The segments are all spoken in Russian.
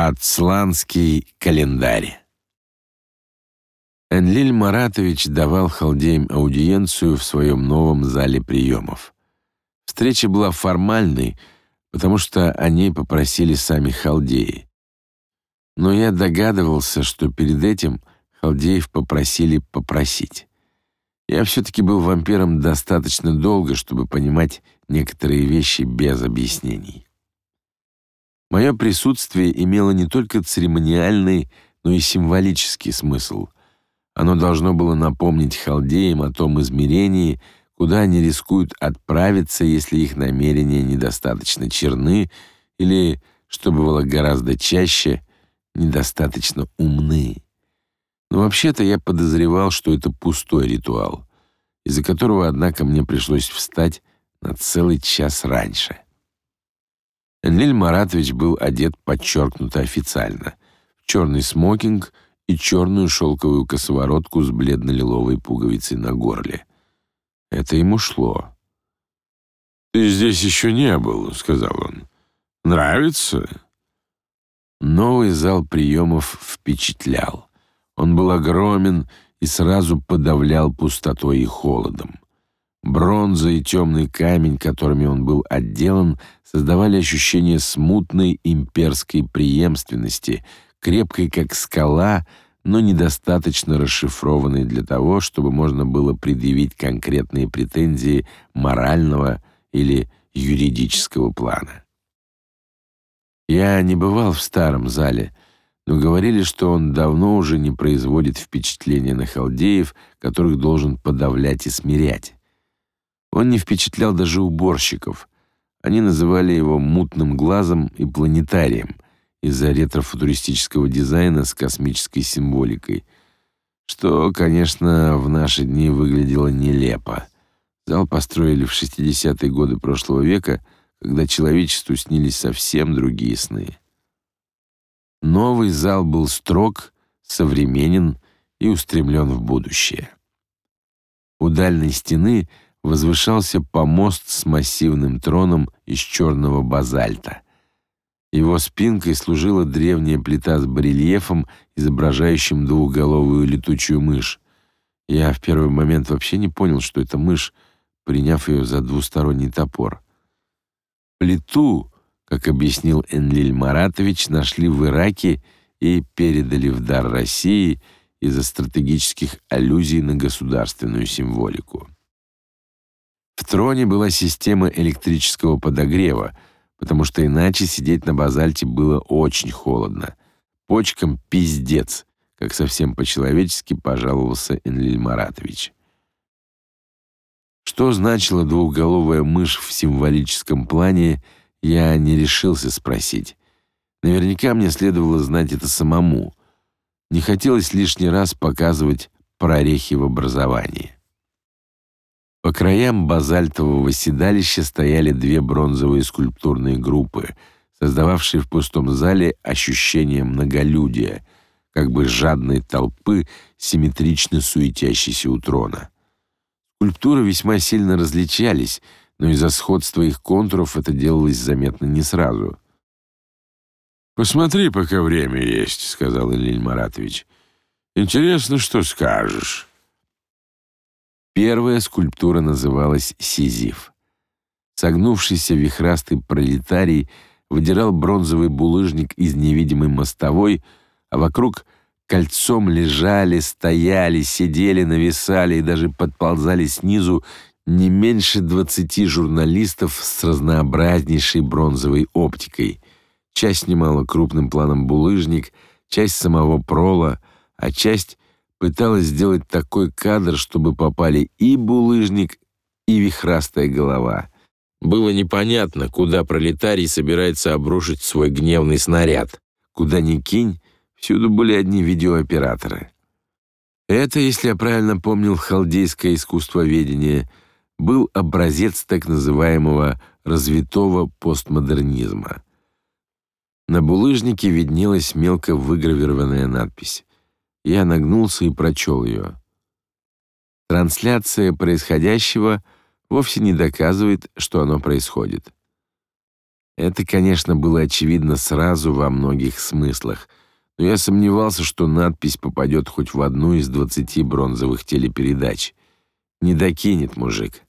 Ацланский календарь. Энлиль Маратович давал халдеям аудиенцию в своем новом зале приемов. Встреча была формальной, потому что о ней попросили сами халдеи. Но я догадывался, что перед этим халдеев попросили попросить. Я все-таки был вампиром достаточно долго, чтобы понимать некоторые вещи без объяснений. Мое присутствие имело не только церемониальный, но и символический смысл. Оно должно было напомнить халдеям о том измерении, куда они рискуют отправиться, если их намерения недостаточно черны или, что бывало гораздо чаще, недостаточно умны. Но вообще-то я подозревал, что это пустой ритуал, из-за которого, однако, мне пришлось встать на целый час раньше. Энлиль Маратович был одет подчеркнуто официально, в черный смокинг и черную шелковую косоворотку с бледно-лиловой пуговицей на горле. Это ему шло. «Ты здесь еще не был», — сказал он. «Нравится?» Новый зал приемов впечатлял. Он был огромен и сразу подавлял пустотой и холодом. Бронза и темный камень, которыми он был отделан, создавали ощущение смутной имперской преемственности, крепкой как скала, но недостаточно расшифрованной для того, чтобы можно было предъявить конкретные претензии морального или юридического плана. Я не бывал в старом зале, но говорили, что он давно уже не производит впечатления на халдеев, которых должен подавлять и смирять. Он не впечатлял даже уборщиков. Они называли его мутным глазом и планетарием из-за ретро-футуристического дизайна с космической символикой, что, конечно, в наши дни выглядело нелепо. Зал построили в 60-е годы прошлого века, когда человечеству снились совсем другие сны. Новый зал был строг, современен и устремлен в будущее. У дальней стены — возвышался помост с массивным троном из черного базальта. Его спинкой служила древняя плита с барельефом, изображающим двухголовую летучую мышь. Я в первый момент вообще не понял, что это мышь, приняв ее за двусторонний топор. Плиту, как объяснил Энлиль Маратович, нашли в Ираке и передали в дар России из-за стратегических аллюзий на государственную символику. В троне была система электрического подогрева, потому что иначе сидеть на базальте было очень холодно. Почкам пиздец, как совсем по-человечески пожаловался Энлиль Маратович. Что значила двухголовая мышь в символическом плане, я не решился спросить. Наверняка мне следовало знать это самому. Не хотелось лишний раз показывать прорехи в образовании. По краям базальтового седалища стояли две бронзовые скульптурные группы, создававшие в пустом зале ощущение многолюдия, как бы жадной толпы, симметрично суетящейся у трона. Скульптуры весьма сильно различались, но из-за сходства их контуров это делалось заметно не сразу. «Посмотри, пока время есть», — сказал Ильин Маратович. «Интересно, что скажешь». Первая скульптура называлась Сизиф. Согнувшийся вихрастый пролетарий выдирал бронзовый булыжник из невидимой мостовой, а вокруг кольцом лежали, стояли, сидели, нависали и даже подползали снизу не меньше двадцати журналистов с разнообразнейшей бронзовой оптикой. Часть снимала крупным планом булыжник, часть самого прола, а часть пыталась сделать такой кадр, чтобы попали и булыжник, и вихрастая голова. Было непонятно, куда пролетарий собирается обрушить свой гневный снаряд. Куда ни кинь, всюду были одни видеооператоры. Это, если я правильно помнил халдейское искусствоведение, был образец так называемого развитого постмодернизма. На булыжнике виднелась мелко выгравированная надпись я нагнулся и прочел ее. Трансляция происходящего вовсе не доказывает, что оно происходит. Это, конечно, было очевидно сразу во многих смыслах, но я сомневался, что надпись попадет хоть в одну из двадцати бронзовых телепередач. Не докинет мужик.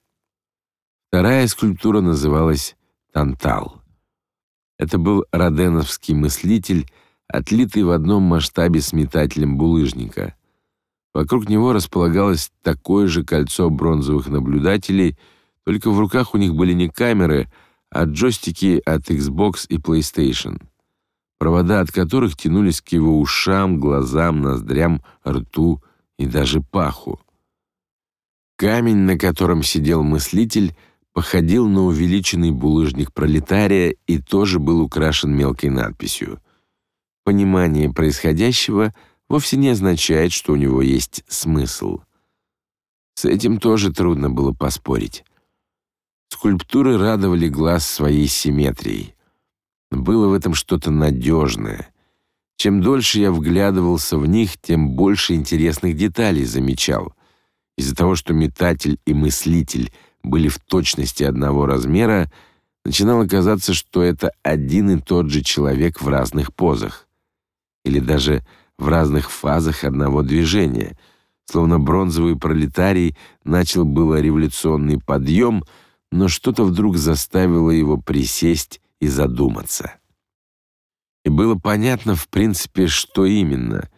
Вторая скульптура называлась «Тантал». Это был роденовский мыслитель, отлитый в одном масштабе с метателем булыжника. Вокруг него располагалось такое же кольцо бронзовых наблюдателей, только в руках у них были не камеры, а джойстики от Xbox и PlayStation, провода от которых тянулись к его ушам, глазам, ноздрям, рту и даже паху. Камень, на котором сидел мыслитель, походил на увеличенный булыжник пролетария и тоже был украшен мелкой надписью. Понимание происходящего вовсе не означает, что у него есть смысл. С этим тоже трудно было поспорить. Скульптуры радовали глаз своей симметрией. Было в этом что-то надежное. Чем дольше я вглядывался в них, тем больше интересных деталей замечал. Из-за того, что метатель и мыслитель были в точности одного размера, начинало казаться, что это один и тот же человек в разных позах. Или даже в разных фазах одного движения. Словно бронзовый пролетарий начал было революционный подъем — но что-то вдруг заставило его присесть и задуматься. И было понятно, в принципе, что именно.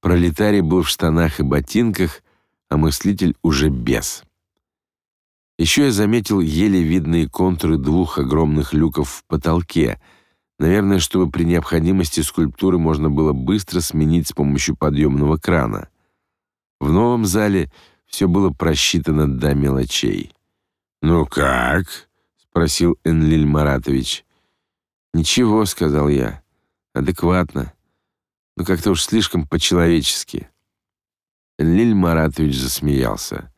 Пролетарий был в штанах и ботинках, а мыслитель уже без. Еще я заметил еле видные контуры двух огромных люков в потолке, наверное, чтобы при необходимости скульптуры можно было быстро сменить с помощью подъемного крана. В новом зале все было просчитано до мелочей. «Ну как?» — спросил Энлиль Маратович. «Ничего», — сказал я. «Адекватно. Но как-то уж слишком по-человечески». Энлиль Маратович засмеялся.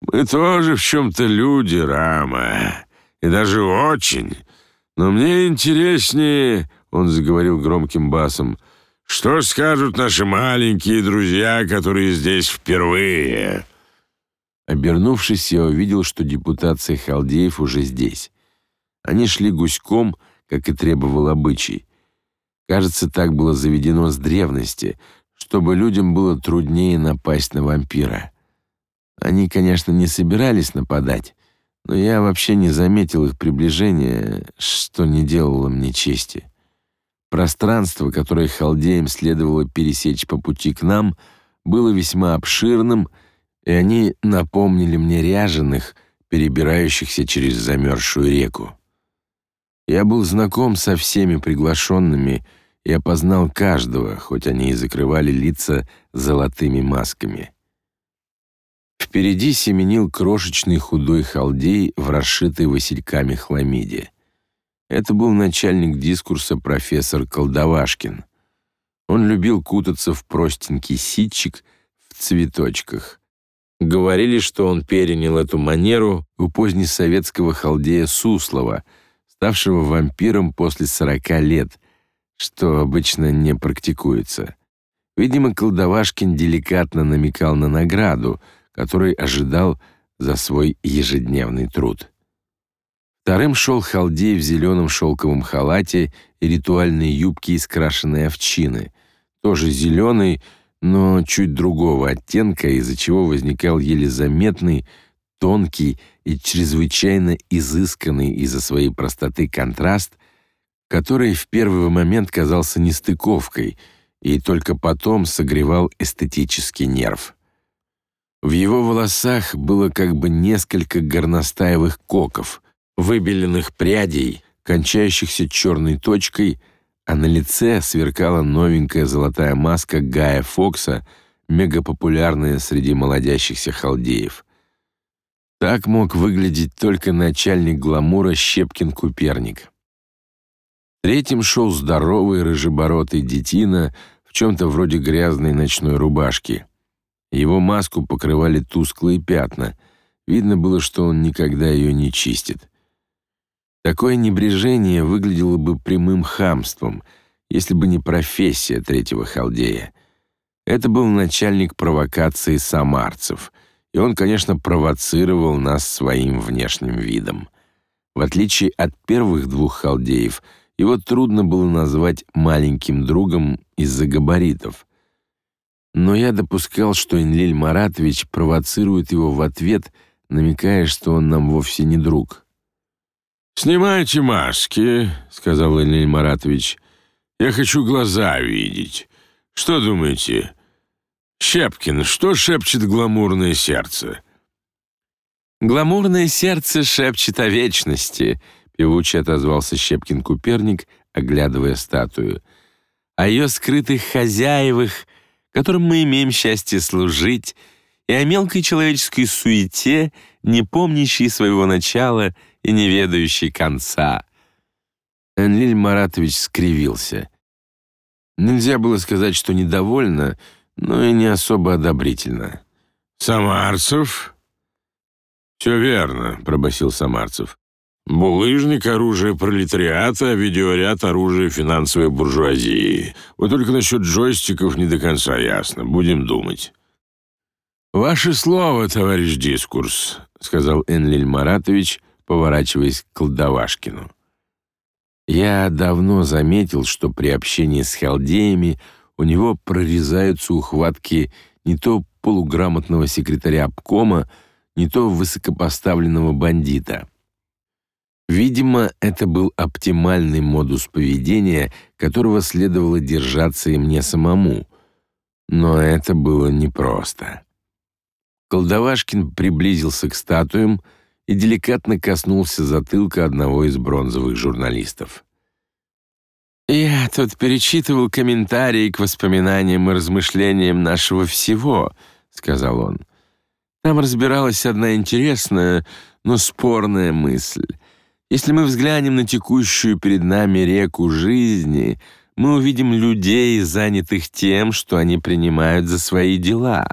«Мы тоже в чем-то люди, Рама, и даже очень. Но мне интереснее, — он заговорил громким басом, — что скажут наши маленькие друзья, которые здесь впервые?» Обернувшись, я увидел, что депутация халдеев уже здесь. Они шли гуськом, как и требовал обычай. Кажется, так было заведено с древности, чтобы людям было труднее напасть на вампира. Они, конечно, не собирались нападать, но я вообще не заметил их приближения, что не делало мне чести. Пространство, которое халдеям следовало пересечь по пути к нам, было весьма обширным и они напомнили мне ряженых, перебирающихся через замерзшую реку. Я был знаком со всеми приглашенными и опознал каждого, хоть они и закрывали лица золотыми масками. Впереди семенил крошечный худой халдей в расшитой васильками хламиде. Это был начальник дискурса профессор Колдовашкин. Он любил кутаться в простенький ситчик в цветочках, Говорили, что он перенял эту манеру у позднесоветского халдея Суслова, ставшего вампиром после 40 лет, что обычно не практикуется. Видимо, Колдовашкин деликатно намекал на награду, которой ожидал за свой ежедневный труд. Вторым шел халдей в зеленом шелковом халате и ритуальной юбке из крашеной овчины, тоже зеленый, но чуть другого оттенка, из-за чего возникал еле заметный, тонкий и чрезвычайно изысканный из-за своей простоты контраст, который в первый момент казался нестыковкой и только потом согревал эстетический нерв. В его волосах было как бы несколько горностаевых коков, выбеленных прядей, кончающихся черной точкой — а на лице сверкала новенькая золотая маска Гая Фокса, мегапопулярная среди молодящихся халдеев. Так мог выглядеть только начальник гламура Щепкин-Куперник. Третьим шел здоровый рыжебородый детина в чем-то вроде грязной ночной рубашки. Его маску покрывали тусклые пятна. Видно было, что он никогда ее не чистит. Такое небрежение выглядело бы прямым хамством, если бы не профессия третьего халдея. Это был начальник провокации самарцев, и он, конечно, провоцировал нас своим внешним видом. В отличие от первых двух халдеев, его трудно было назвать маленьким другом из-за габаритов. Но я допускал, что Энлиль Маратович провоцирует его в ответ, намекая, что он нам вовсе не друг. «Снимайте маски», — сказал Энлиль Маратович. «Я хочу глаза видеть. Что думаете?» «Щепкин, что шепчет гламурное сердце?» «Гламурное сердце шепчет о вечности», — певуче отозвался Щепкин-Куперник, оглядывая статую. «О ее скрытых хозяевах, которым мы имеем счастье служить, и о мелкой человеческой суете, не помнящей своего начала и не ведающей конца». Энлиль Маратович скривился. Нельзя было сказать, что недовольно, но и не особо одобрительно. «Самарцев?» «Все верно», — пробасил Самарцев. «Булыжник — оружие пролетариата, а видеоряд — оружие финансовой буржуазии. Вот только насчет джойстиков не до конца ясно. Будем думать». «Ваше слово, товарищ дискурс», — сказал Энлиль Маратович, поворачиваясь к Колдовашкину. Я давно заметил, что при общении с халдеями у него прорезаются ухватки не то полуграмотного секретаря обкома, не то высокопоставленного бандита. Видимо, это был оптимальный модус поведения, которого следовало держаться и мне самому. Но это было непросто. Колдовашкин приблизился к статуям и деликатно коснулся затылка одного из бронзовых журналистов. «Я тут перечитывал комментарии к воспоминаниям и размышлениям нашего всего», — сказал он. «Там разбиралась одна интересная, но спорная мысль. Если мы взглянем на текущую перед нами реку жизни, мы увидим людей, занятых тем, что они принимают за свои дела.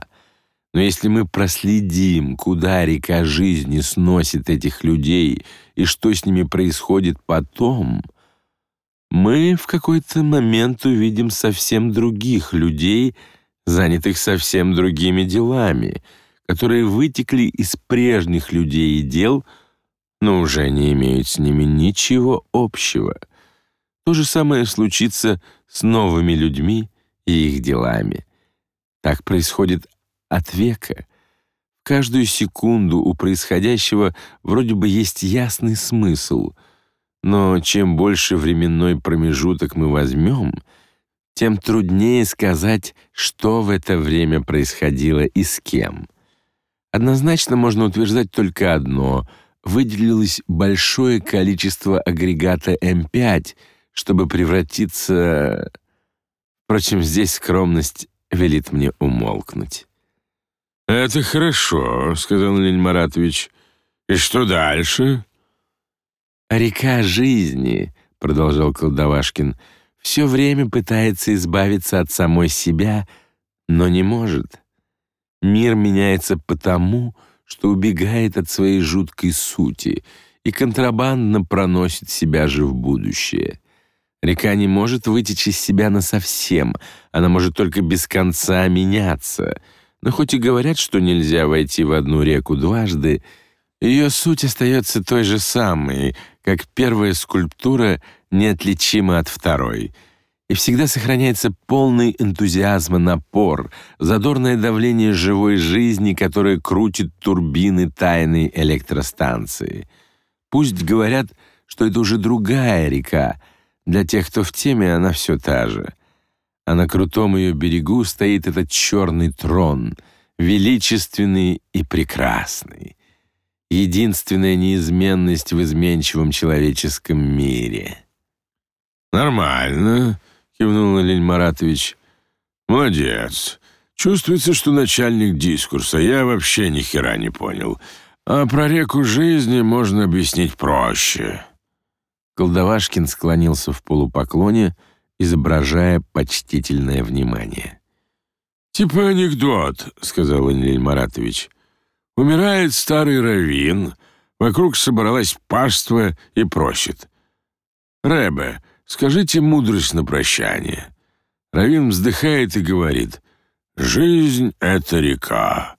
Но если мы проследим, куда река жизни сносит этих людей и что с ними происходит потом, мы в какой-то момент увидим совсем других людей, занятых совсем другими делами, которые вытекли из прежних людей и дел, но уже не имеют с ними ничего общего. То же самое случится с новыми людьми и их делами. Так происходит от века. В каждую секунду у происходящего вроде бы есть ясный смысл, но чем больше временной промежуток мы возьмем, тем труднее сказать, что в это время происходило и с кем. Однозначно можно утверждать только одно — выделилось большое количество агрегата М5, чтобы превратиться... Впрочем, здесь скромность велит мне умолкнуть. «Это хорошо», — сказал Лень Маратович. «И что дальше?» «Река жизни», — продолжал Колдовашкин, «все время пытается избавиться от самой себя, но не может. Мир меняется потому, что убегает от своей жуткой сути и контрабандно проносит себя же в будущее. Река не может вытечь из себя насовсем, она может только без конца меняться — но хоть и говорят, что нельзя войти в одну реку дважды, ее суть остается той же самой, как первая скульптура неотличима от второй. И всегда сохраняется полный энтузиазм напор, задорное давление живой жизни, которое крутит турбины тайной электростанции. Пусть говорят, что это уже другая река, для тех, кто в теме, она все та же а на крутом ее берегу стоит этот черный трон, величественный и прекрасный. Единственная неизменность в изменчивом человеческом мире. «Нормально», — кивнул Лень Маратович. «Молодец. Чувствуется, что начальник дискурса. Я вообще ни хера не понял. А про реку жизни можно объяснить проще». Колдовашкин склонился в полупоклоне, — изображая почтительное внимание. «Типа анекдот», — сказал Энлиль Маратович. «Умирает старый раввин, вокруг собралась паства и просит. «Рэбе, скажите мудрость на прощание». Равин вздыхает и говорит, «Жизнь — это река».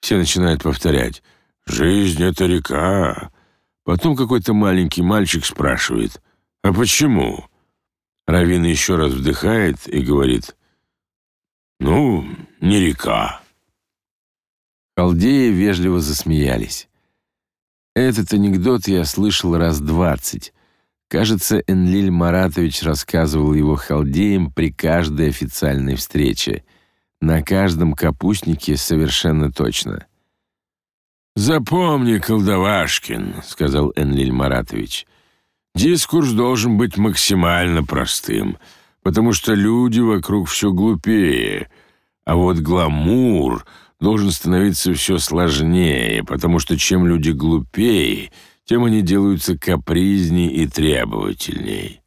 Все начинают повторять, «Жизнь — это река». Потом какой-то маленький мальчик спрашивает, «А почему?» Равин еще раз вдыхает и говорит, «Ну, не река». Халдеи вежливо засмеялись. Этот анекдот я слышал раз двадцать. Кажется, Энлиль Маратович рассказывал его халдеям при каждой официальной встрече. На каждом капустнике совершенно точно. «Запомни, Колдовашкин», — сказал Энлиль Маратович, «дискурс должен быть максимально простым, потому что люди вокруг все глупее, а вот гламур должен становиться все сложнее, потому что чем люди глупее, тем они делаются капризней и требовательней».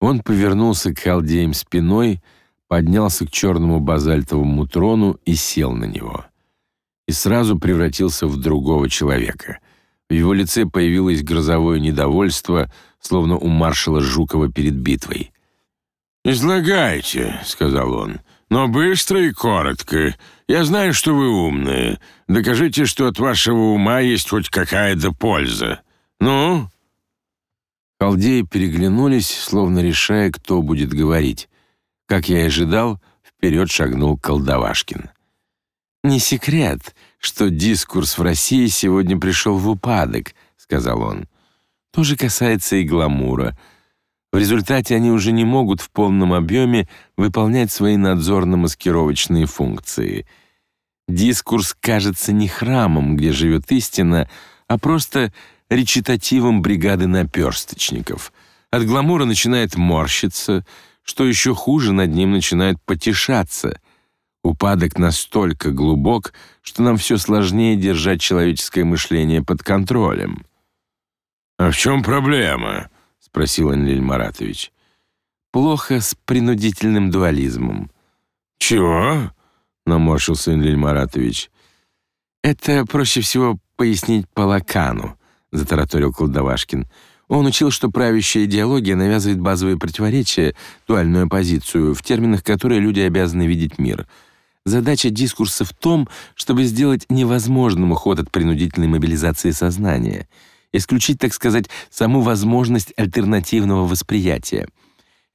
Он повернулся к халдеям спиной, поднялся к черному базальтовому трону и сел на него и сразу превратился в другого человека. В его лице появилось грозовое недовольство, словно у маршала Жукова перед битвой. «Излагайте», — сказал он, — «но быстро и коротко. Я знаю, что вы умные. Докажите, что от вашего ума есть хоть какая-то польза. Ну?» Халдеи переглянулись, словно решая, кто будет говорить. Как я и ожидал, вперед шагнул Колдовашкин. «Не секрет, что дискурс в России сегодня пришел в упадок», — сказал он. «То же касается и гламура. В результате они уже не могут в полном объеме выполнять свои надзорно-маскировочные функции. Дискурс кажется не храмом, где живет истина, а просто речитативом бригады наперсточников. От гламура начинает морщиться, что еще хуже, над ним начинает потешаться — Упадок настолько глубок, что нам все сложнее держать человеческое мышление под контролем. «А в чем проблема?» — спросил Энлиль Маратович. «Плохо с принудительным дуализмом». «Чего?» — наморщился Энлиль Маратович. «Это проще всего пояснить по Лакану», — затараторил Колдовашкин. Он учил, что правящая идеология навязывает базовые противоречия, дуальную позицию, в терминах которой люди обязаны видеть мир — Задача дискурса в том, чтобы сделать невозможным уход от принудительной мобилизации сознания, исключить, так сказать, саму возможность альтернативного восприятия.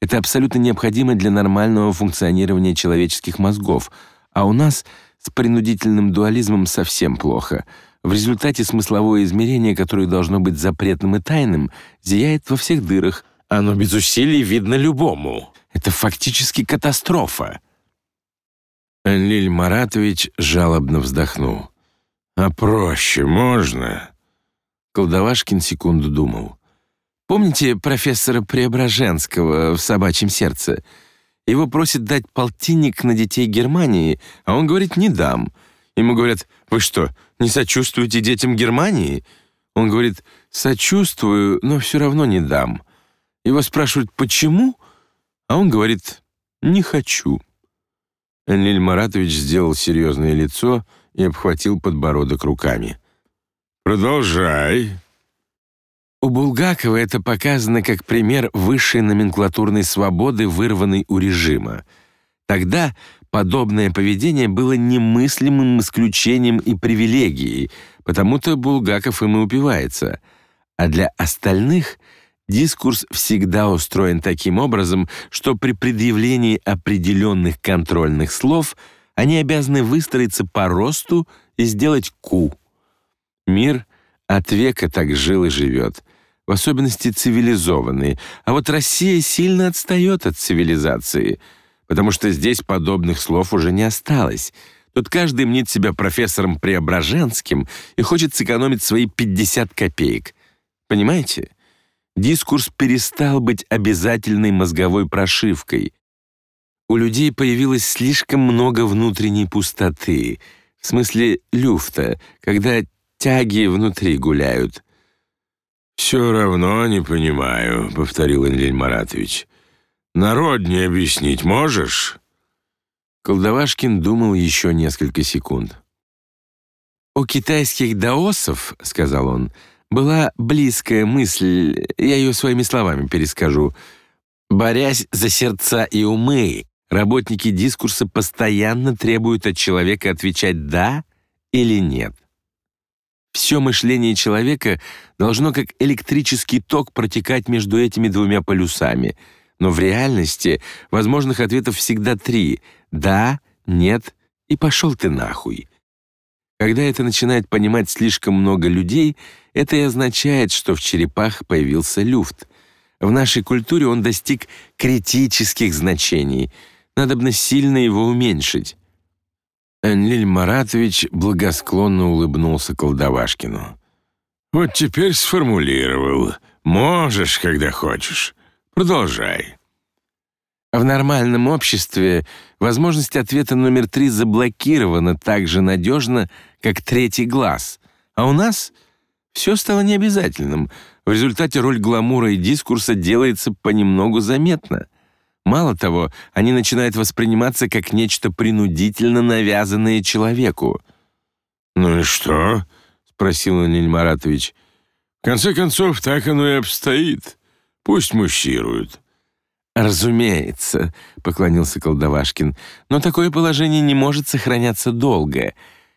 Это абсолютно необходимо для нормального функционирования человеческих мозгов, а у нас с принудительным дуализмом совсем плохо. В результате смысловое измерение, которое должно быть запретным и тайным, зияет во всех дырах. Оно без усилий видно любому. Это фактически катастрофа. Энлиль Маратович жалобно вздохнул. «А проще можно?» Колдовашкин секунду думал. «Помните профессора Преображенского в «Собачьем сердце»? Его просят дать полтинник на детей Германии, а он говорит «не дам». Ему говорят «Вы что, не сочувствуете детям Германии?» Он говорит «Сочувствую, но все равно не дам». Его спрашивают «Почему?» А он говорит «Не хочу». Энлиль Маратович сделал серьезное лицо и обхватил подбородок руками. «Продолжай». У Булгакова это показано как пример высшей номенклатурной свободы, вырванной у режима. Тогда подобное поведение было немыслимым исключением и привилегией, потому-то Булгаков им и упивается. А для остальных — Дискурс всегда устроен таким образом, что при предъявлении определенных контрольных слов они обязаны выстроиться по росту и сделать «ку». Мир от века так жил и живет, в особенности цивилизованный, а вот Россия сильно отстает от цивилизации, потому что здесь подобных слов уже не осталось. Тут каждый мнит себя профессором Преображенским и хочет сэкономить свои 50 копеек. Понимаете? дискурс перестал быть обязательной мозговой прошивкой. У людей появилось слишком много внутренней пустоты, в смысле люфта, когда тяги внутри гуляют. «Все равно не понимаю», — повторил Энлиль Маратович. «Народнее объяснить можешь?» Колдовашкин думал еще несколько секунд. «У китайских даосов, — сказал он, — была близкая мысль, я ее своими словами перескажу. Борясь за сердца и умы, работники дискурса постоянно требуют от человека отвечать «да» или «нет». Все мышление человека должно как электрический ток протекать между этими двумя полюсами. Но в реальности возможных ответов всегда три: да, нет и пошел ты нахуй. Когда это начинает понимать слишком много людей, это и означает, что в черепах появился люфт. В нашей культуре он достиг критических значений. Надобно сильно его уменьшить. Энлиль Маратович благосклонно улыбнулся Колдовашкину. «Вот теперь сформулировал. Можешь, когда хочешь. Продолжай». В нормальном обществе возможность ответа номер три заблокирована так же надежно, как третий глаз. А у нас все стало необязательным. В результате роль гламура и дискурса делается понемногу заметна. Мало того, они начинают восприниматься как нечто принудительно навязанное человеку. «Ну и что?» — спросил Аниль Маратович. «В конце концов, так оно и обстоит. Пусть муссируют». «Разумеется», — поклонился Колдовашкин, «но такое положение не может сохраняться долго.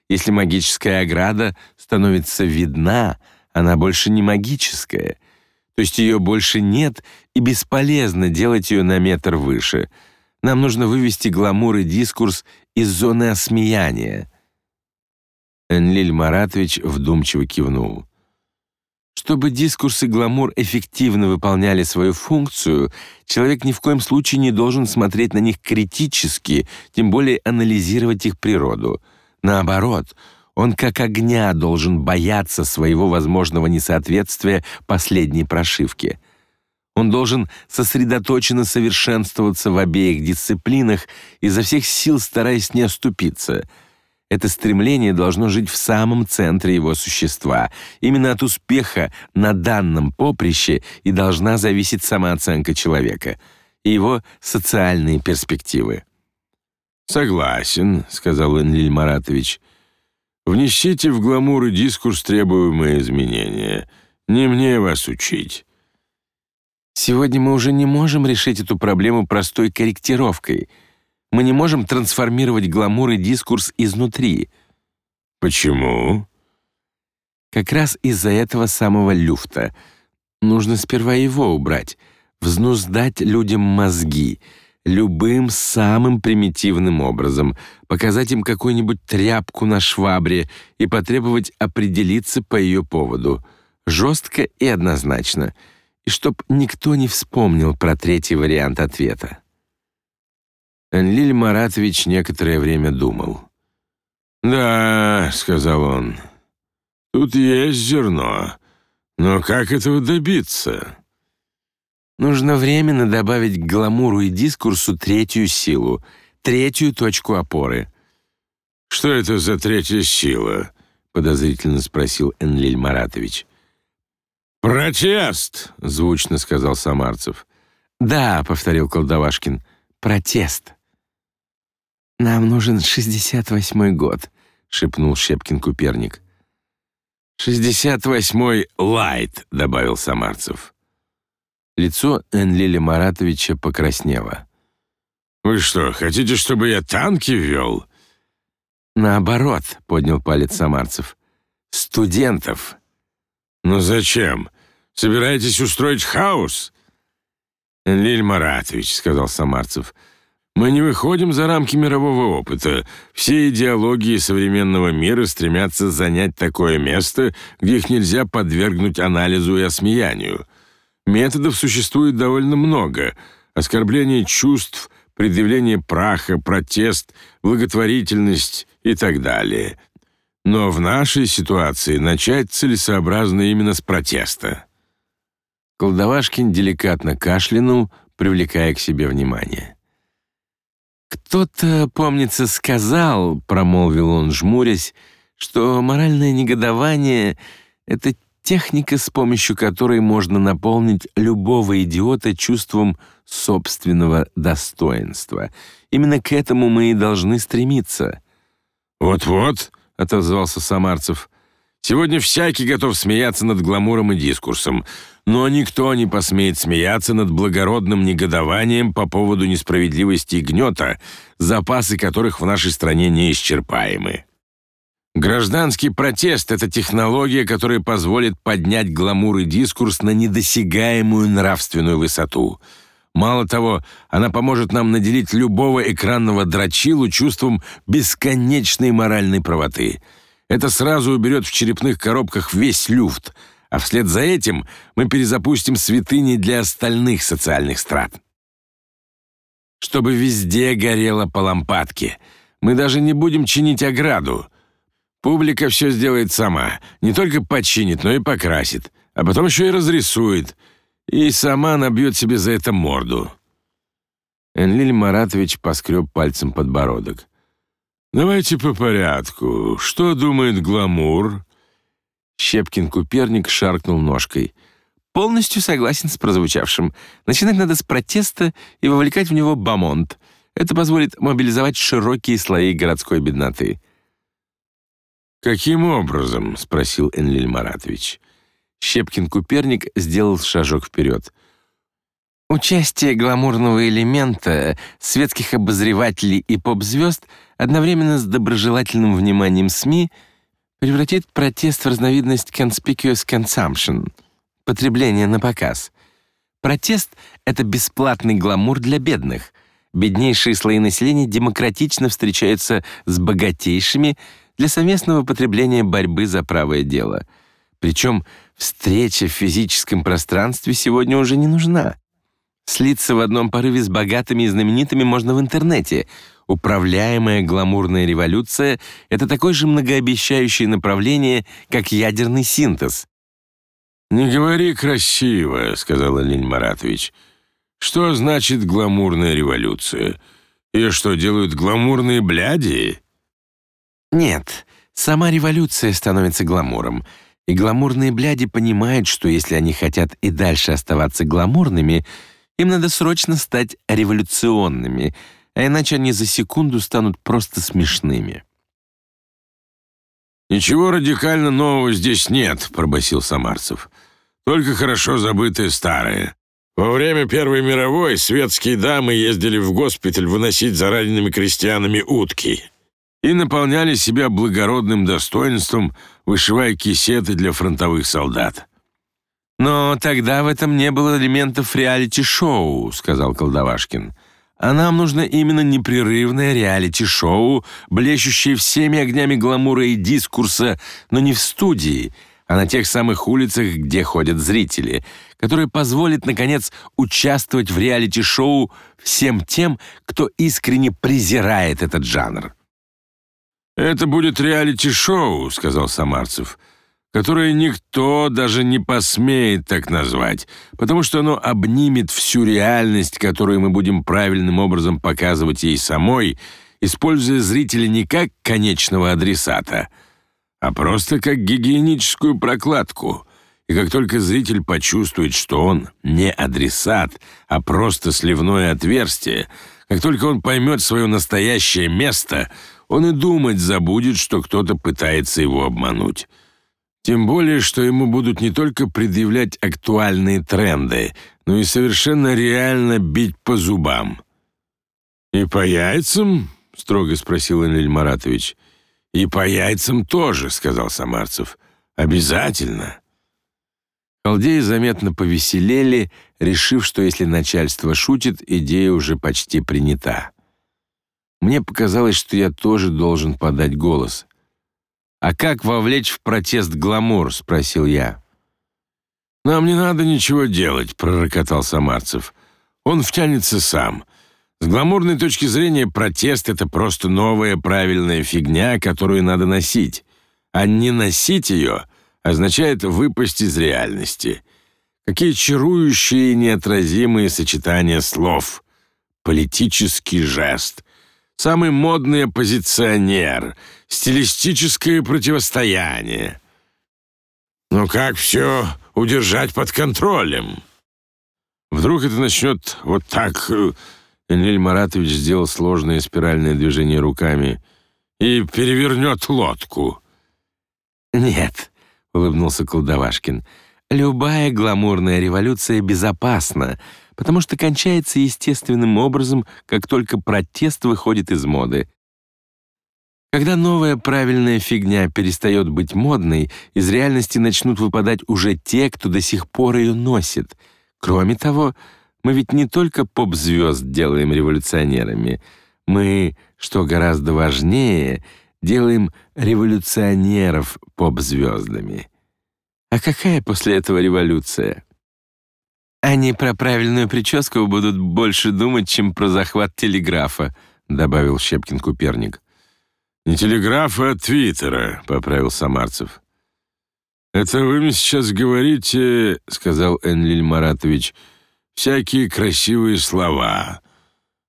Если магическая ограда становится видна, она больше не магическая. То есть ее больше нет, и бесполезно делать ее на метр выше. Нам нужно вывести гламур и дискурс из зоны осмеяния». Энлиль Маратович вдумчиво кивнул. Чтобы дискурс и гламур эффективно выполняли свою функцию, человек ни в коем случае не должен смотреть на них критически, тем более анализировать их природу. Наоборот, он как огня должен бояться своего возможного несоответствия последней прошивке. Он должен сосредоточенно совершенствоваться в обеих дисциплинах, изо всех сил стараясь не оступиться — это стремление должно жить в самом центре его существа. Именно от успеха на данном поприще и должна зависеть самооценка человека и его социальные перспективы. «Согласен», — сказал Энлиль Маратович. «Внесите в гламур и дискурс требуемые изменения. Не мне вас учить». «Сегодня мы уже не можем решить эту проблему простой корректировкой», мы не можем трансформировать гламур и дискурс изнутри. Почему? Как раз из-за этого самого люфта. Нужно сперва его убрать, взнуздать людям мозги, любым самым примитивным образом, показать им какую-нибудь тряпку на швабре и потребовать определиться по ее поводу. Жестко и однозначно. И чтоб никто не вспомнил про третий вариант ответа. Энлиль Маратович некоторое время думал. «Да», — сказал он, — «тут есть зерно, но как этого добиться?» Нужно временно добавить к гламуру и дискурсу третью силу, третью точку опоры. «Что это за третья сила?» — подозрительно спросил Энлиль Маратович. «Протест!» — звучно сказал Самарцев. «Да», — повторил Колдовашкин, — «протест». «Нам нужен шестьдесят восьмой год», — шепнул Щепкин Куперник. «Шестьдесят восьмой лайт», — добавил Самарцев. Лицо Энлиля Маратовича покраснело. «Вы что, хотите, чтобы я танки вел?» «Наоборот», — поднял палец Самарцев. «Студентов». «Ну зачем? Собираетесь устроить хаос?» «Энлиль Маратович», — сказал Самарцев, — мы не выходим за рамки мирового опыта. Все идеологии современного мира стремятся занять такое место, где их нельзя подвергнуть анализу и осмеянию. Методов существует довольно много. Оскорбление чувств, предъявление праха, протест, благотворительность и так далее. Но в нашей ситуации начать целесообразно именно с протеста. Колдовашкин деликатно кашлянул, привлекая к себе внимание. «Кто-то, помнится, сказал, — промолвил он, жмурясь, — что моральное негодование — это техника, с помощью которой можно наполнить любого идиота чувством собственного достоинства. Именно к этому мы и должны стремиться». «Вот-вот», — отозвался Самарцев, Сегодня всякий готов смеяться над гламуром и дискурсом, но никто не посмеет смеяться над благородным негодованием по поводу несправедливости и гнета, запасы которых в нашей стране неисчерпаемы. Гражданский протест — это технология, которая позволит поднять гламур и дискурс на недосягаемую нравственную высоту. Мало того, она поможет нам наделить любого экранного дрочилу чувством бесконечной моральной правоты. Это сразу уберет в черепных коробках весь люфт, а вслед за этим мы перезапустим святыни для остальных социальных страт. Чтобы везде горело по лампадке. Мы даже не будем чинить ограду — Публика все сделает сама. Не только починит, но и покрасит. А потом еще и разрисует. И сама набьет себе за это морду. Энлиль Маратович поскреб пальцем подбородок. «Давайте по порядку. Что думает гламур?» Щепкин-куперник шаркнул ножкой. «Полностью согласен с прозвучавшим. Начинать надо с протеста и вовлекать в него бамонт. Это позволит мобилизовать широкие слои городской бедноты». «Каким образом?» — спросил Энлиль Маратович. Щепкин-Куперник сделал шажок вперед. Участие гламурного элемента, светских обозревателей и поп-звезд одновременно с доброжелательным вниманием СМИ превратит протест в разновидность conspicuous consumption — потребление на показ. Протест — это бесплатный гламур для бедных. Беднейшие слои населения демократично встречаются с богатейшими — для совместного потребления борьбы за правое дело. Причем встреча в физическом пространстве сегодня уже не нужна. Слиться в одном порыве с богатыми и знаменитыми можно в интернете. Управляемая гламурная революция — это такое же многообещающее направление, как ядерный синтез. «Не говори красиво», — сказал Лень Маратович. «Что значит гламурная революция? И что делают гламурные бляди?» Нет, сама революция становится гламуром. И гламурные бляди понимают, что если они хотят и дальше оставаться гламурными, им надо срочно стать революционными, а иначе они за секунду станут просто смешными. «Ничего радикально нового здесь нет», — пробасил Самарцев. «Только хорошо забытое старое. Во время Первой мировой светские дамы ездили в госпиталь выносить за ранеными крестьянами утки и наполняли себя благородным достоинством, вышивая кисеты для фронтовых солдат. «Но тогда в этом не было элементов реалити-шоу», — сказал Колдовашкин. «А нам нужно именно непрерывное реалити-шоу, блещущее всеми огнями гламура и дискурса, но не в студии, а на тех самых улицах, где ходят зрители, которое позволит, наконец, участвовать в реалити-шоу всем тем, кто искренне презирает этот жанр». «Это будет реалити-шоу», — сказал Самарцев, «которое никто даже не посмеет так назвать, потому что оно обнимет всю реальность, которую мы будем правильным образом показывать ей самой, используя зрителя не как конечного адресата, а просто как гигиеническую прокладку». И как только зритель почувствует, что он не адресат, а просто сливное отверстие, как только он поймет свое настоящее место — он и думать забудет, что кто-то пытается его обмануть. Тем более, что ему будут не только предъявлять актуальные тренды, но и совершенно реально бить по зубам. «И по яйцам?» — строго спросил Энлиль Маратович. «И по яйцам тоже», — сказал Самарцев. «Обязательно». Халдеи заметно повеселели, решив, что если начальство шутит, идея уже почти принята. Мне показалось, что я тоже должен подать голос. «А как вовлечь в протест гламур?» — спросил я. «Нам не надо ничего делать», — пророкотал Самарцев. «Он втянется сам. С гламурной точки зрения протест — это просто новая правильная фигня, которую надо носить. А не носить ее означает выпасть из реальности. Какие чарующие и неотразимые сочетания слов. Политический жест — самый модный оппозиционер, стилистическое противостояние. Но как все удержать под контролем? Вдруг это начнет вот так... Э, Энлиль Маратович сделал сложное спиральное движение руками и перевернет лодку. «Нет», — улыбнулся Колдовашкин, — «любая гламурная революция безопасна, потому что кончается естественным образом, как только протест выходит из моды. Когда новая правильная фигня перестает быть модной, из реальности начнут выпадать уже те, кто до сих пор ее носит. Кроме того, мы ведь не только поп-звезд делаем революционерами. Мы, что гораздо важнее, делаем революционеров поп-звездами. А какая после этого революция? Они про правильную прическу будут больше думать, чем про захват телеграфа, добавил Щепкин Куперник. «Не телеграфа, а твиттера», — поправил Самарцев. «Это вы мне сейчас говорите, — сказал Энлиль Маратович, — всякие красивые слова.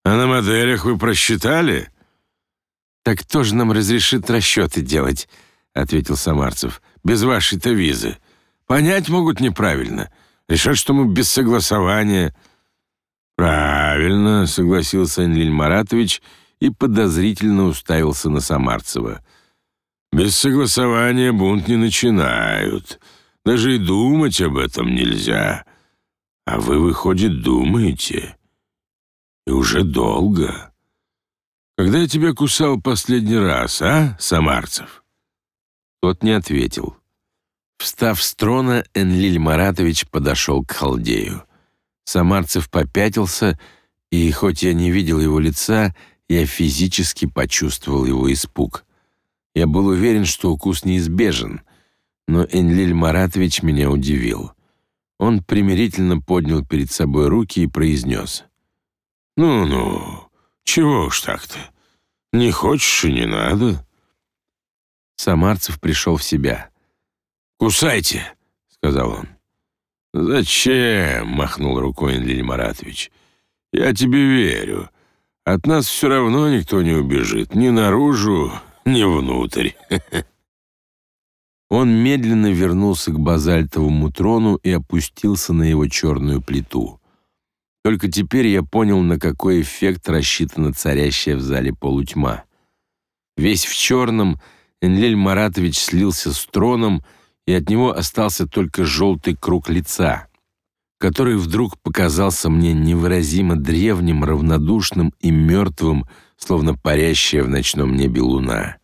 А на моделях вы просчитали?» «Так кто же нам разрешит расчеты делать?» — ответил Самарцев. «Без вашей-то визы. Понять могут неправильно. Решат, что мы без согласования». «Правильно», — согласился Энлиль Маратович, — и подозрительно уставился на Самарцева. «Без согласования бунт не начинают. Даже и думать об этом нельзя. А вы, выходит, думаете. И уже долго. Когда я тебя кусал последний раз, а, Самарцев?» Тот не ответил. Встав с трона, Энлиль Маратович подошел к халдею. Самарцев попятился, и, хоть я не видел его лица, я физически почувствовал его испуг. Я был уверен, что укус неизбежен, но Энлиль Маратович меня удивил. Он примирительно поднял перед собой руки и произнес. «Ну-ну, чего уж так-то? Не хочешь и не надо». Самарцев пришел в себя. «Кусайте», — сказал он. «Зачем?» — махнул рукой Энлиль Маратович. «Я тебе верю. От нас все равно никто не убежит, ни наружу, ни внутрь. Он медленно вернулся к базальтовому трону и опустился на его черную плиту. Только теперь я понял, на какой эффект рассчитана царящая в зале полутьма. Весь в черном, Энлель Маратович слился с троном, от него остался только желтый круг лица — который вдруг показался мне невыразимо древним, равнодушным и мертвым, словно парящая в ночном небе луна.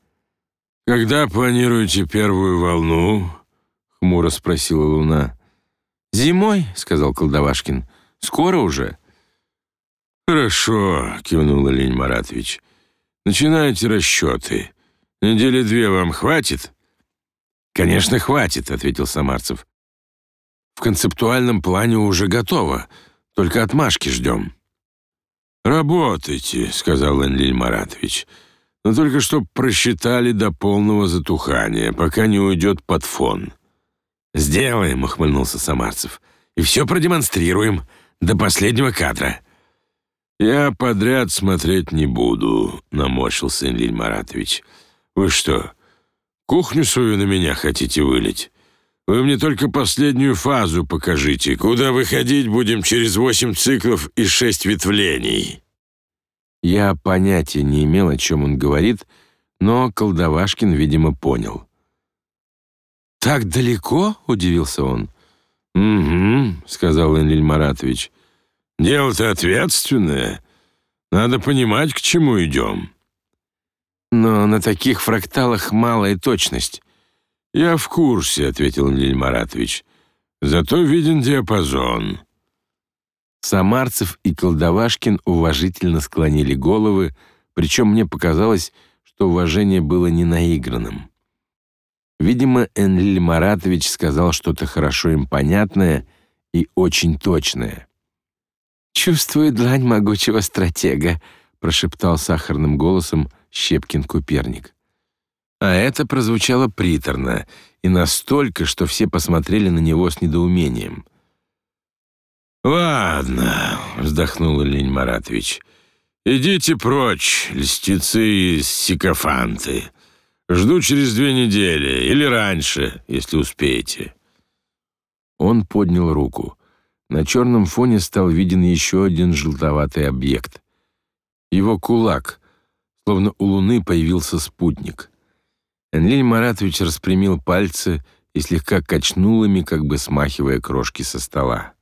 «Когда планируете первую волну?» — хмуро спросила луна. «Зимой», — сказал Колдовашкин. «Скоро уже». «Хорошо», — кивнул Лень Маратович. «Начинайте расчеты. Недели две вам хватит?» «Конечно, хватит», — ответил Самарцев. В концептуальном плане уже готово, только отмашки ждем». «Работайте», — сказал Энлиль Маратович, «но только чтоб просчитали до полного затухания, пока не уйдет под фон». «Сделаем», — ухмыльнулся Самарцев, «и все продемонстрируем до последнего кадра». «Я подряд смотреть не буду», — наморщился Энлиль Маратович. «Вы что, кухню свою на меня хотите вылить?» Вы мне только последнюю фазу покажите, куда выходить будем через восемь циклов и шесть ветвлений». Я понятия не имел, о чем он говорит, но Колдовашкин, видимо, понял. «Так далеко?» — удивился он. «Угу», — сказал Энлиль Маратович. «Дело-то ответственное. Надо понимать, к чему идем». «Но на таких фракталах малая точность. «Я в курсе», — ответил Лиль Маратович. «Зато виден диапазон». Самарцев и Колдовашкин уважительно склонили головы, причем мне показалось, что уважение было не наигранным. Видимо, Энлиль Маратович сказал что-то хорошо им понятное и очень точное. «Чувствую длань могучего стратега», — прошептал сахарным голосом Щепкин-Куперник. А это прозвучало приторно и настолько, что все посмотрели на него с недоумением. «Ладно», — вздохнул Лень Маратович, — «идите прочь, льстецы и сикофанты. Жду через две недели или раньше, если успеете». Он поднял руку. На черном фоне стал виден еще один желтоватый объект. Его кулак, словно у Луны появился спутник — Энлиль Маратович распрямил пальцы и слегка качнул ими, как бы смахивая крошки со стола.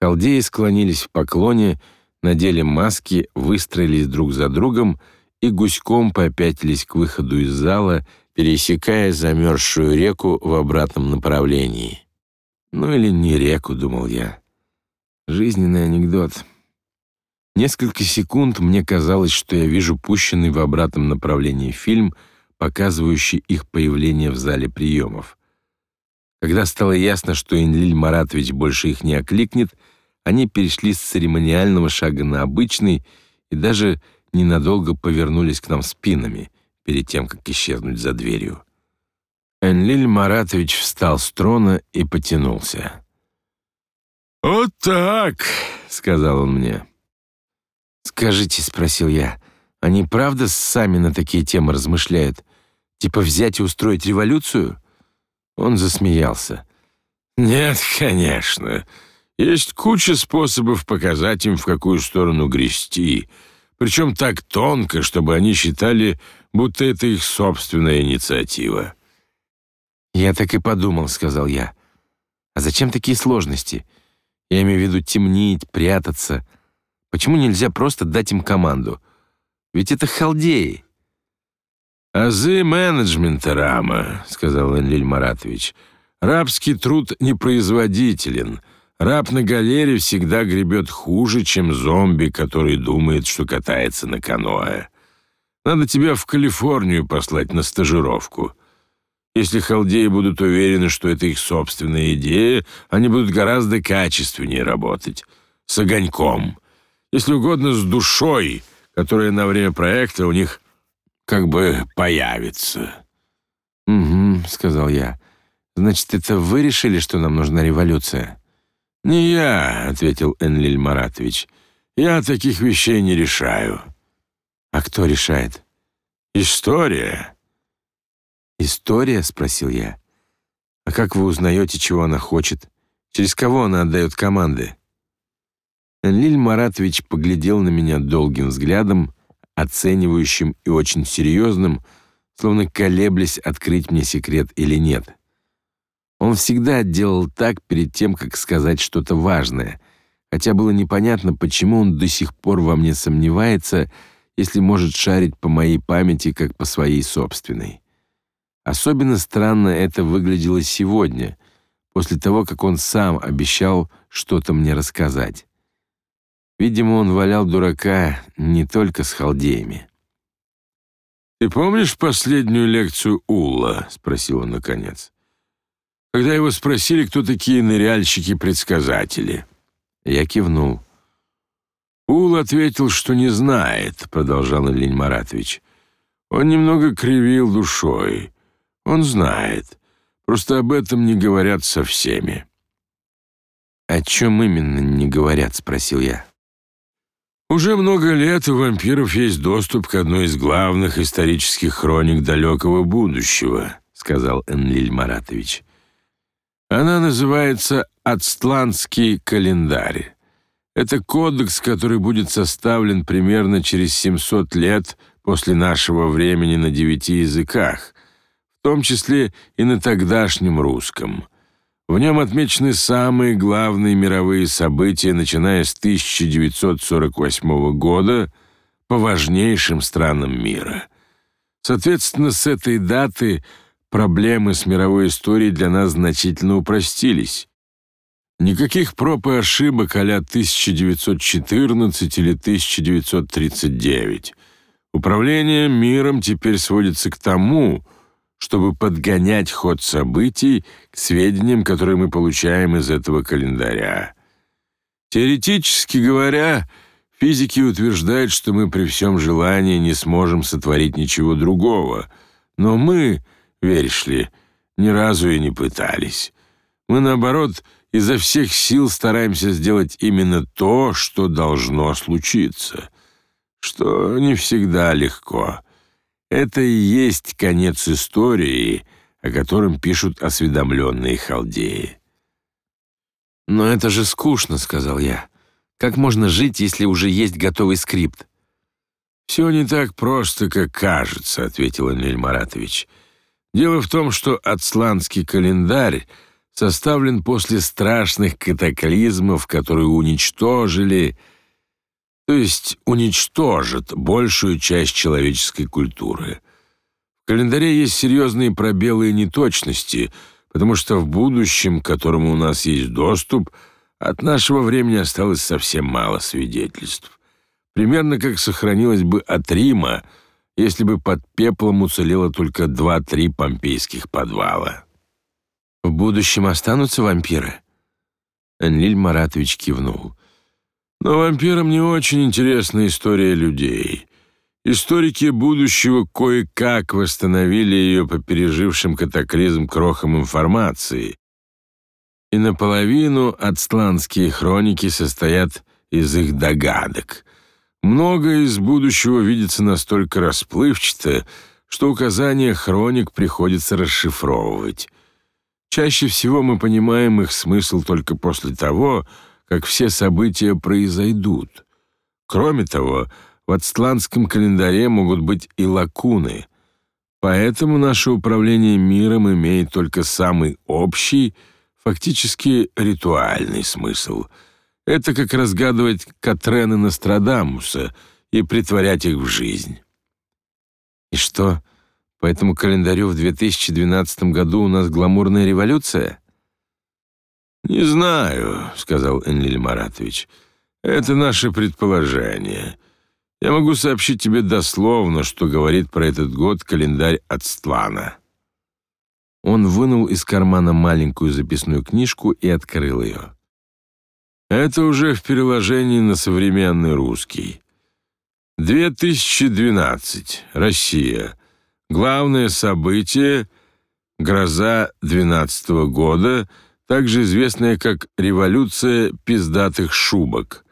Халдеи склонились в поклоне, надели маски, выстроились друг за другом и гуськом попятились к выходу из зала, пересекая замерзшую реку в обратном направлении. Ну или не реку, думал я. Жизненный анекдот. Несколько секунд мне казалось, что я вижу пущенный в обратном направлении фильм, показывающий их появление в зале приемов. Когда стало ясно, что Энлиль Маратович больше их не окликнет, они перешли с церемониального шага на обычный и даже ненадолго повернулись к нам спинами перед тем, как исчезнуть за дверью. Энлиль Маратович встал с трона и потянулся. «Вот так», — сказал он мне. «Скажите», — спросил я, — «они правда сами на такие темы размышляют? Типа взять и устроить революцию?» Он засмеялся. «Нет, конечно. Есть куча способов показать им, в какую сторону грести, причем так тонко, чтобы они считали, будто это их собственная инициатива». «Я так и подумал», — сказал я. «А зачем такие сложности? Я имею в виду темнить, прятаться. Почему нельзя просто дать им команду? Ведь это халдеи». «Азы менеджмента, Рама», — сказал Энлиль Маратович. «Рабский труд непроизводителен. Раб на галере всегда гребет хуже, чем зомби, который думает, что катается на каноэ. Надо тебя в Калифорнию послать на стажировку. Если халдеи будут уверены, что это их собственная идея, они будут гораздо качественнее работать. С огоньком. Если угодно, с душой, которая на время проекта у них как бы появится. «Угу», — сказал я. «Значит, это вы решили, что нам нужна революция?» «Не я», — ответил Энлиль Маратович. «Я таких вещей не решаю». «А кто решает?» «История». «История?» — спросил я. «А как вы узнаете, чего она хочет? Через кого она отдает команды?» Энлиль Маратович поглядел на меня долгим взглядом, оценивающим и очень серьезным, словно колеблясь, открыть мне секрет или нет. Он всегда делал так перед тем, как сказать что-то важное, хотя было непонятно, почему он до сих пор во мне сомневается, если может шарить по моей памяти, как по своей собственной. Особенно странно это выглядело сегодня, после того, как он сам обещал что-то мне рассказать. Видимо, он валял дурака не только с халдеями. «Ты помнишь последнюю лекцию Улла?» — спросил он наконец. «Когда его спросили, кто такие ныряльщики-предсказатели?» Я кивнул. Ул ответил, что не знает, продолжал Ильин Маратович. Он немного кривил душой. Он знает. Просто об этом не говорят со всеми. О чем именно не говорят, спросил я. Уже много лет у вампиров есть доступ к одной из главных исторических хроник далекого будущего, сказал Энлиль Маратович. Она называется Ацтланский календарь. Это кодекс, который будет составлен примерно через 700 лет после нашего времени на девяти языках, в том числе и на тогдашнем русском. В нем отмечены самые главные мировые события, начиная с 1948 года по важнейшим странам мира. Соответственно, с этой даты проблемы с мировой историей для нас значительно упростились. Никаких проб и ошибок а 1914 или 1939. Управление миром теперь сводится к тому, чтобы подгонять ход событий к сведениям, которые мы получаем из этого календаря. Теоретически говоря, физики утверждают, что мы при всем желании не сможем сотворить ничего другого, но мы, веришь ли, ни разу и не пытались. Мы, наоборот, изо всех сил стараемся сделать именно то, что должно случиться, что не всегда легко — это и есть конец истории, о котором пишут осведомленные халдеи. «Но это же скучно», — сказал я. «Как можно жить, если уже есть готовый скрипт?» «Все не так просто, как кажется», — ответил Анель Маратович. «Дело в том, что ацланский календарь составлен после страшных катаклизмов, которые уничтожили то есть уничтожит большую часть человеческой культуры. В календаре есть серьезные пробелы и неточности, потому что в будущем, к которому у нас есть доступ, от нашего времени осталось совсем мало свидетельств. Примерно как сохранилось бы от Рима, если бы под пеплом уцелело только два-три помпейских подвала. В будущем останутся вампиры? Энлиль Маратович кивнул. Но вампирам не очень интересна история людей. Историки будущего кое-как восстановили ее по пережившим катаклизм крохам информации. И наполовину ацтланские хроники состоят из их догадок. Многое из будущего видится настолько расплывчато, что указания хроник приходится расшифровывать. Чаще всего мы понимаем их смысл только после того, как все события произойдут. Кроме того, в ацтланском календаре могут быть и лакуны. Поэтому наше управление миром имеет только самый общий, фактически ритуальный смысл. Это как разгадывать Катрены Нострадамуса и притворять их в жизнь. И что, по этому календарю в 2012 году у нас гламурная революция? «Не знаю», — сказал Энлиль Маратович. «Это наше предположение. Я могу сообщить тебе дословно, что говорит про этот год календарь от Стлана». Он вынул из кармана маленькую записную книжку и открыл ее. Это уже в переложении на современный русский. 2012. Россия. Главное событие — гроза 12 -го года, также известная как «Революция пиздатых шубок».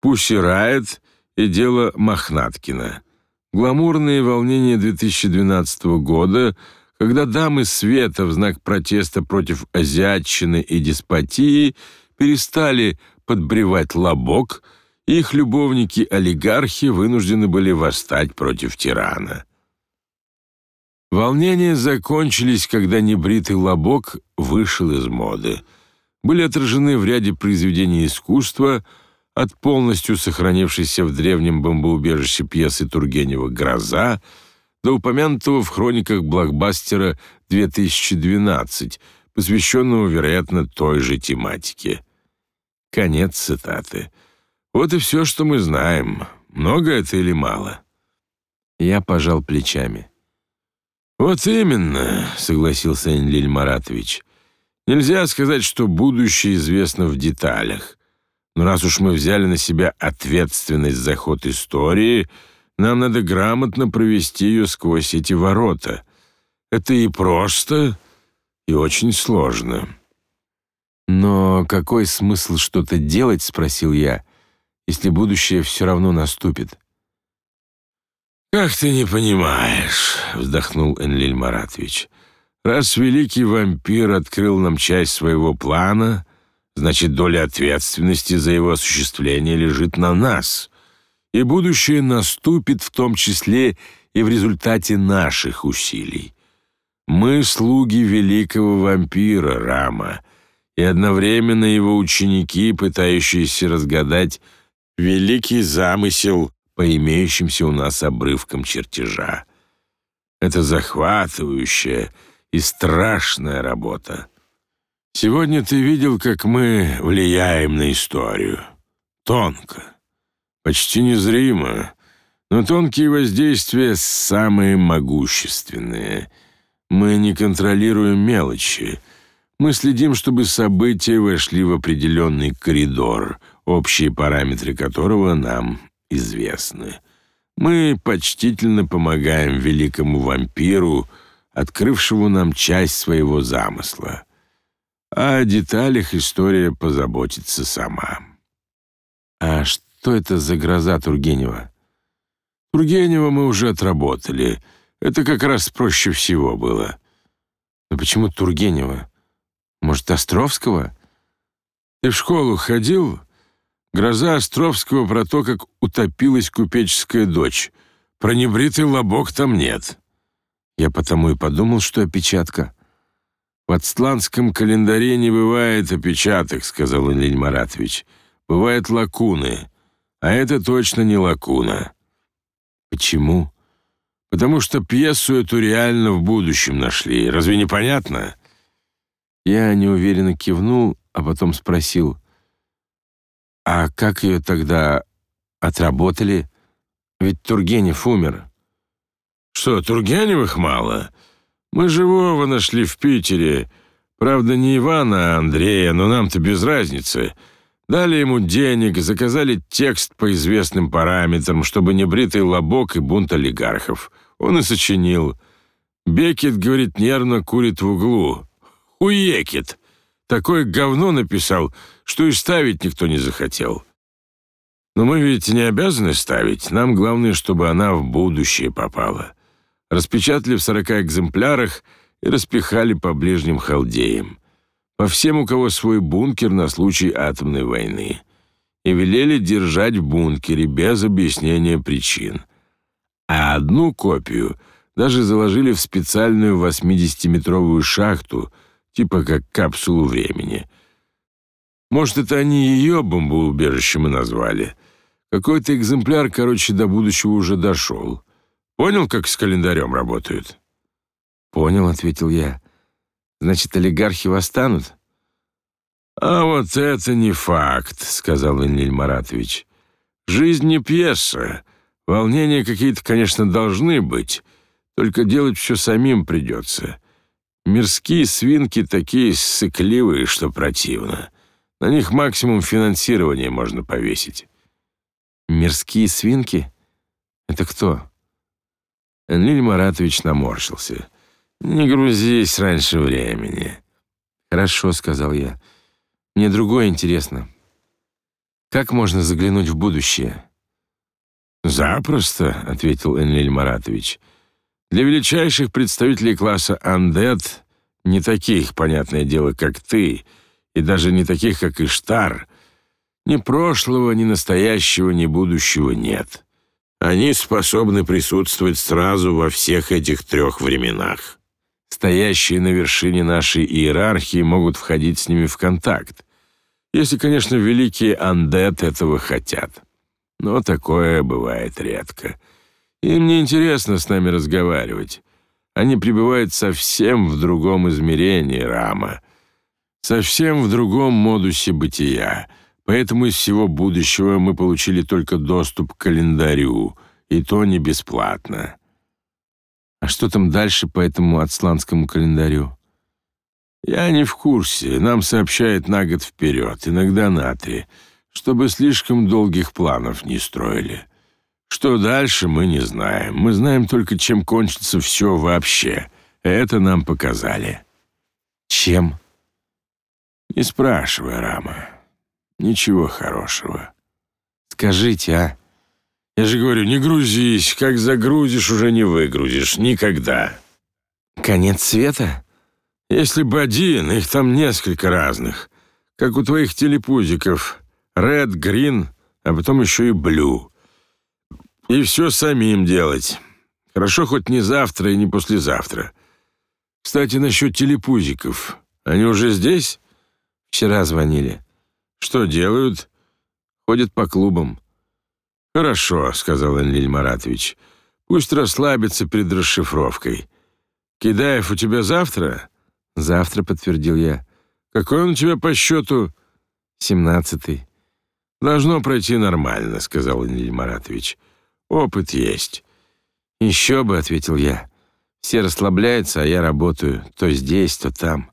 Пусси Райт и дело Мохнаткина. Гламурные волнения 2012 года — когда дамы света в знак протеста против азиатчины и деспотии перестали подбревать лобок, их любовники-олигархи вынуждены были восстать против тирана. Волнения закончились, когда небритый лобок вышел из моды. Были отражены в ряде произведений искусства от полностью сохранившейся в древнем бомбоубежище пьесы Тургенева «Гроза» до упомянутого в хрониках блокбастера 2012, посвященного, вероятно, той же тематике. Конец цитаты. Вот и все, что мы знаем. Много это или мало? Я пожал плечами. Вот именно, согласился Энлиль Маратович. Нельзя сказать, что будущее известно в деталях. Но раз уж мы взяли на себя ответственность за ход истории, нам надо грамотно провести ее сквозь эти ворота. Это и просто, и очень сложно. Но какой смысл что-то делать, спросил я, если будущее все равно наступит? Как ты не понимаешь, вздохнул Энлиль Маратович. Раз великий вампир открыл нам часть своего плана, значит, доля ответственности за его осуществление лежит на нас и будущее наступит в том числе и в результате наших усилий. Мы слуги великого вампира Рама и одновременно его ученики, пытающиеся разгадать великий замысел по имеющимся у нас обрывкам чертежа. Это захватывающая и страшная работа. Сегодня ты видел, как мы влияем на историю. Тонко, почти незримо, но тонкие воздействия самые могущественные. Мы не контролируем мелочи. Мы следим, чтобы события вошли в определенный коридор, общие параметры которого нам известны. Мы почтительно помогаем великому вампиру, открывшему нам часть своего замысла. А о деталях история позаботится сама. А что это за гроза Тургенева? Тургенева мы уже отработали. Это как раз проще всего было. Но почему Тургенева? Может, Островского? Ты в школу ходил? Гроза Островского про то, как утопилась купеческая дочь. Про небритый лобок там нет. Я потому и подумал, что опечатка. В ацтланском календаре не бывает опечаток, сказал Ильин Маратович. Бывают лакуны. А это точно не лакуна. Почему? Потому что пьесу эту реально в будущем нашли. Разве не понятно? Я неуверенно кивнул, а потом спросил: "А как ее тогда отработали? Ведь Тургенев умер". Что, Тургеневых мало? Мы живого нашли в Питере. Правда, не Ивана, а Андрея, но нам-то без разницы. Дали ему денег, заказали текст по известным параметрам, чтобы не бритый лобок и бунт олигархов. Он и сочинил. Бекет, говорит, нервно курит в углу. Уекет. Такое говно написал, что и ставить никто не захотел. Но мы ведь не обязаны ставить. Нам главное, чтобы она в будущее попала. Распечатали в 40 экземплярах и распихали по ближним халдеям по всем, у кого свой бункер на случай атомной войны, и велели держать в бункере без объяснения причин. А одну копию даже заложили в специальную 80-метровую шахту, типа как капсулу времени. Может, это они ее бомбоубежищем и назвали. Какой-то экземпляр, короче, до будущего уже дошел. Понял, как с календарем работают? «Понял», — ответил я. Значит, олигархи восстанут? А вот это не факт, сказал Энлиль Маратович. Жизнь не пьеса. Волнения какие-то, конечно, должны быть, только делать все самим придется. Мирские свинки такие сыкливые, что противно. На них максимум финансирования можно повесить. Мирские свинки? Это кто? Энлиль Маратович наморщился. Не грузись раньше времени. Хорошо, сказал я. Мне другое интересно. Как можно заглянуть в будущее? Запросто, ответил Энлиль Маратович. Для величайших представителей класса андет, не таких, понятное дело, как ты, и даже не таких, как Иштар, ни прошлого, ни настоящего, ни будущего нет. Они способны присутствовать сразу во всех этих трех временах стоящие на вершине нашей иерархии могут входить с ними в контакт. Если, конечно, великие андет этого хотят. Но такое бывает редко. Им не интересно с нами разговаривать. Они пребывают совсем в другом измерении Рама, совсем в другом модусе бытия. Поэтому из всего будущего мы получили только доступ к календарю, и то не бесплатно. А что там дальше по этому отсланскому календарю? Я не в курсе. Нам сообщают на год вперед, иногда на три, чтобы слишком долгих планов не строили. Что дальше, мы не знаем. Мы знаем только, чем кончится все вообще. Это нам показали. Чем? Не спрашивай, Рама. Ничего хорошего. Скажите, а? Я же говорю, не грузись, как загрузишь, уже не выгрузишь, никогда. Конец света? Если бы один, их там несколько разных, как у твоих телепузиков. Red, Green, а потом еще и Blue. И все самим делать. Хорошо хоть не завтра и не послезавтра. Кстати, насчет телепузиков. Они уже здесь? Вчера звонили. Что делают? Ходят по клубам. «Хорошо», — сказал Энлиль Маратович. «Пусть расслабится перед расшифровкой. Кидаев у тебя завтра?» «Завтра», — подтвердил я. «Какой он у тебя по счету?» «Семнадцатый». «Должно пройти нормально», — сказал Энлиль Маратович. «Опыт есть». «Еще бы», — ответил я. «Все расслабляются, а я работаю. То здесь, то там».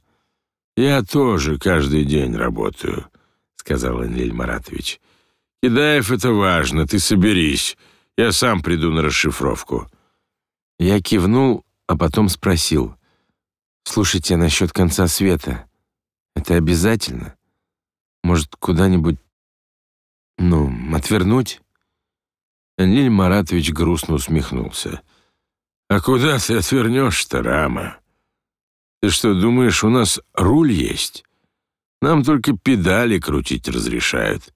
«Я тоже каждый день работаю», — сказал Энлиль Маратович. Кидаев, это важно, ты соберись. Я сам приду на расшифровку. Я кивнул, а потом спросил: "Слушайте, насчет конца света. Это обязательно? Может, куда-нибудь ну, отвернуть?" Аниль Маратович грустно усмехнулся. «А куда ты отвернешь-то, Рама? Ты что, думаешь, у нас руль есть? Нам только педали крутить разрешают.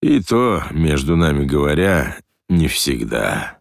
И то, между нами говоря, не всегда.